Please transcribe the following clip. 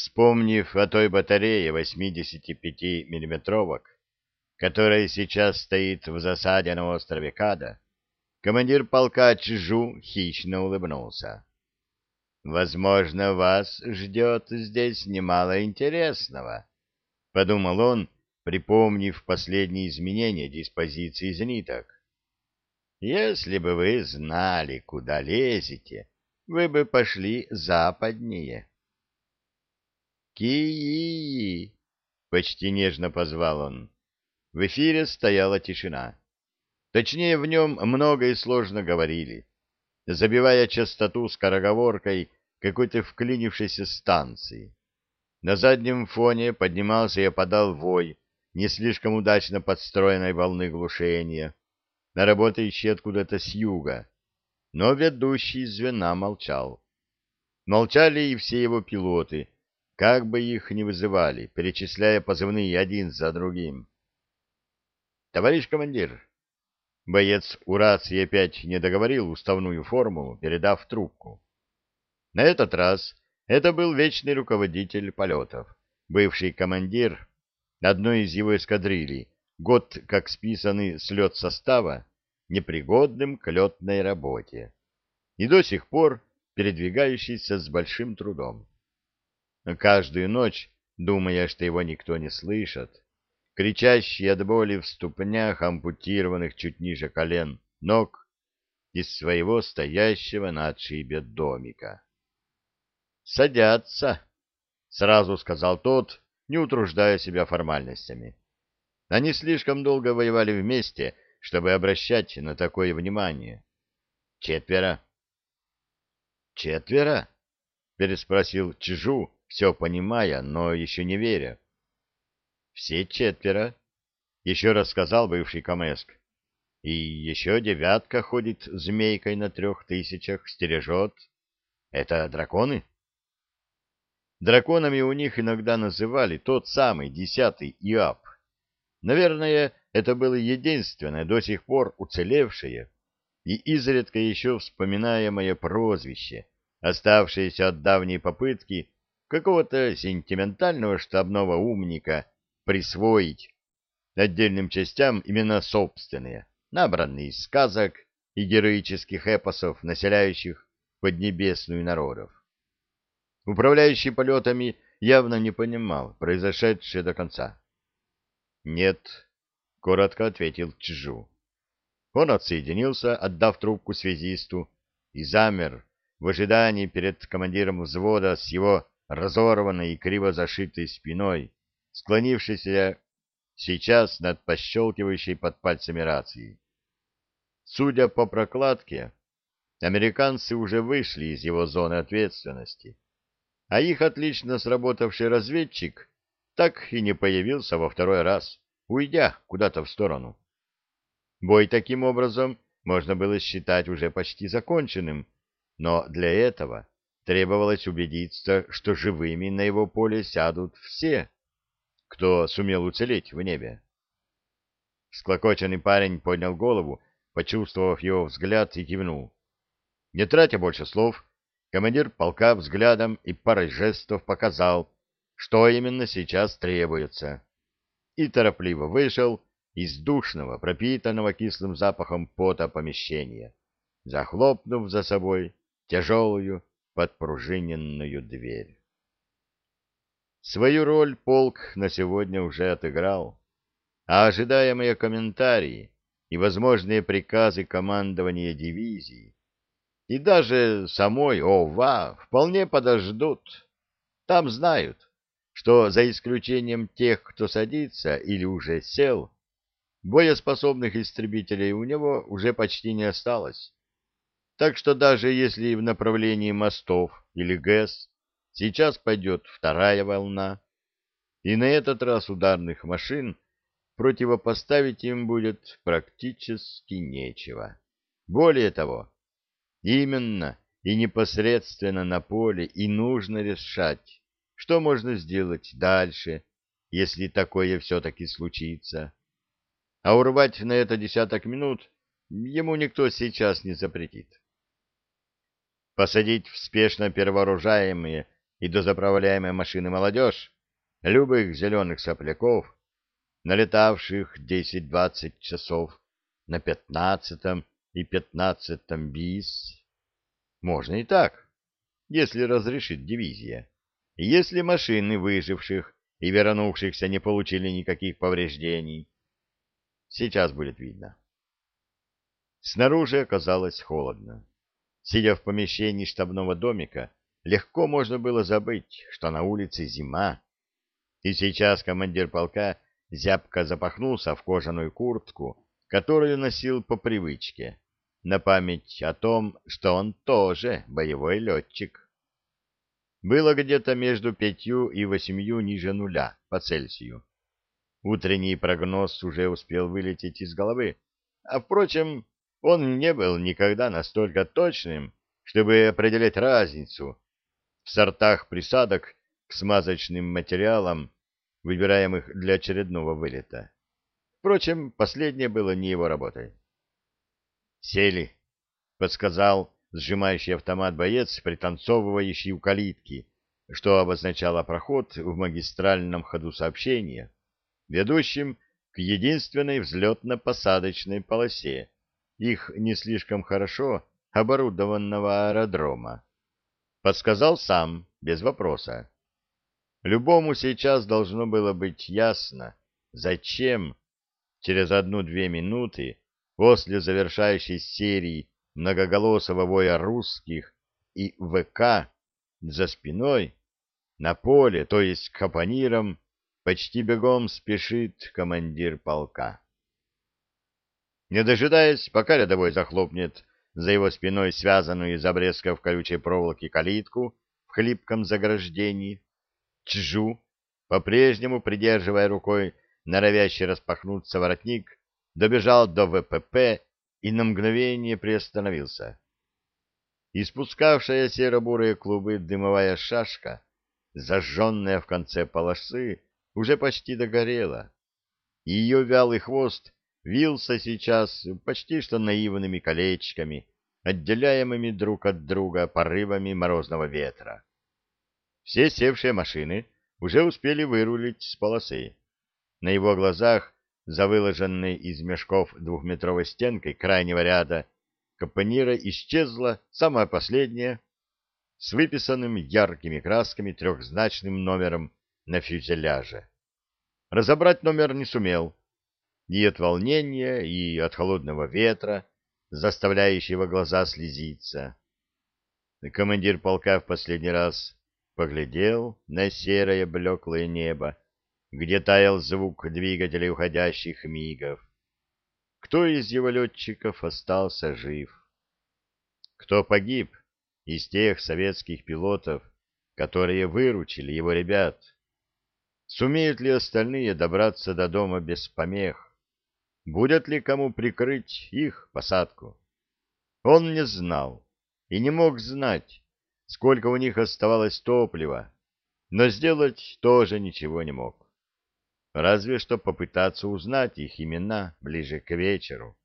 Вспомнив о той батарее 85-миллиметровок, которая сейчас стоит в засаде на острове Када, командир полка Чжу хищно улыбнулся. «Возможно, вас ждет здесь немало интересного», — подумал он, припомнив последние изменения диспозиции зениток. «Если бы вы знали, куда лезете, вы бы пошли западнее». «Ки-и-и!» — почти нежно позвал он. В эфире стояла тишина. Точнее, в нем много и сложно говорили, забивая частоту скороговоркой какой-то вклинившейся станции. На заднем фоне поднимался и опадал вой не слишком удачно подстроенной волны глушения, на работающей откуда-то с юга, но ведущий звена молчал. Молчали и все его пилоты, как бы их ни вызывали, перечисляя позывные один за другим. «Товарищ командир!» Боец у рации опять не договорил уставную формулу, передав трубку. На этот раз это был вечный руководитель полетов, бывший командир одной из его эскадрилей, год как списанный с лет состава, непригодным к летной работе, и до сих пор передвигающийся с большим трудом. Каждую ночь, думая, что его никто не слышит, кричащий от боли в ступнях, ампутированных чуть ниже колен, ног, из своего стоящего на отшибе домика. «Садятся», — сразу сказал тот, не утруждая себя формальностями. Они слишком долго воевали вместе, чтобы обращать на такое внимание. «Четверо». «Четверо?» — переспросил Чижу, все понимая, но еще не веря. Все четверо, — еще раз сказал бывший Камеск. И еще девятка ходит змейкой на трех тысячах, стережет. Это драконы? Драконами у них иногда называли тот самый десятый ИАП. Наверное, это было единственное до сих пор уцелевшее и изредка еще вспоминаемое прозвище, оставшееся от давней попытки какого-то сентиментального штабного умника присвоить отдельным частям имена собственные, набранные из сказок и героических эпосов, населяющих поднебесную народов. Управляющий полетами явно не понимал произошедшее до конца. «Нет», — коротко ответил Чжу. Он отсоединился, отдав трубку связисту, и замер в ожидании перед командиром взвода с его разорванной и криво зашитой спиной, склонившийся сейчас над пощелкивающей под пальцами рацией. Судя по прокладке, американцы уже вышли из его зоны ответственности, а их отлично сработавший разведчик так и не появился во второй раз, уйдя куда-то в сторону. Бой таким образом можно было считать уже почти законченным, но для этого требовалось убедиться, что живыми на его поле сядут все, кто сумел уцелеть в небе. Склокоченный парень поднял голову, почувствовав его взгляд, и кивнул. Не тратя больше слов, командир полка взглядом и парой жестов показал, что именно сейчас требуется, и торопливо вышел из душного, пропитанного кислым запахом пота помещения, захлопнув за собой тяжелую подпружиненную дверь. Свою роль полк на сегодня уже отыграл, а ожидаемые комментарии и возможные приказы командования дивизии и даже самой ОВА вполне подождут. Там знают, что за исключением тех, кто садится или уже сел, боеспособных истребителей у него уже почти не осталось. Так что даже если в направлении мостов или ГЭС Сейчас пойдет вторая волна, и на этот раз ударных машин противопоставить им будет практически нечего. Более того, именно и непосредственно на поле и нужно решать, что можно сделать дальше, если такое все-таки случится. А урвать на это десяток минут ему никто сейчас не запретит. Посадить в спешно перевооружаемые и дозаправляемой машины молодежь, любых зеленых сопляков, налетавших 10-20 часов на пятнадцатом и пятнадцатом бис. Можно и так, если разрешит дивизия. Если машины выживших и вернувшихся не получили никаких повреждений. Сейчас будет видно. Снаружи оказалось холодно. Сидя в помещении штабного домика, легко можно было забыть, что на улице зима. И сейчас командир полка зябко запахнулся в кожаную куртку, которую носил по привычке, на память о том, что он тоже боевой летчик. Было где-то между пятью и восемью ниже нуля по Цельсию. Утренний прогноз уже успел вылететь из головы, а, впрочем, он не был никогда настолько точным, чтобы определять разницу в сортах присадок к смазочным материалам, выбираемых для очередного вылета. Впрочем, последнее было не его работой. «Сели», — подсказал сжимающий автомат боец, пританцовывающий у калитки, что обозначало проход в магистральном ходу сообщения, ведущем к единственной взлетно-посадочной полосе, их не слишком хорошо оборудованного аэродрома. Подсказал сам, без вопроса. Любому сейчас должно было быть ясно, зачем через одну-две минуты после завершающей серии многоголосого воя русских и ВК за спиной на поле, то есть к капонирам, почти бегом спешит командир полка. Не дожидаясь, пока рядовой захлопнет за его спиной связанную из обрезков колючей проволоки калитку в хлипком заграждении, Чжу, по-прежнему придерживая рукой норовящий распахнуться воротник, добежал до ВПП и на мгновение приостановился. Испускавшая серо-бурые клубы дымовая шашка, зажженная в конце полосы, уже почти догорела. Ее вялый хвост вился сейчас почти что наивными колечками, отделяемыми друг от друга порывами морозного ветра. Все севшие машины уже успели вырулить с полосы. На его глазах за выложенной из мешков двухметровой стенкой крайнего ряда капонира исчезла самая последняя с выписанным яркими красками трехзначным номером на фюзеляже. Разобрать номер не сумел. И от волнения, и от холодного ветра, заставляющего глаза слезиться. Командир полка в последний раз поглядел на серое блеклое небо, где таял звук двигателей уходящих мигов. Кто из его летчиков остался жив? Кто погиб из тех советских пилотов, которые выручили его ребят? Сумеют ли остальные добраться до дома без помех? Будет ли кому прикрыть их посадку? Он не знал и не мог знать, сколько у них оставалось топлива, но сделать тоже ничего не мог разве что попытаться узнать их имена ближе к вечеру.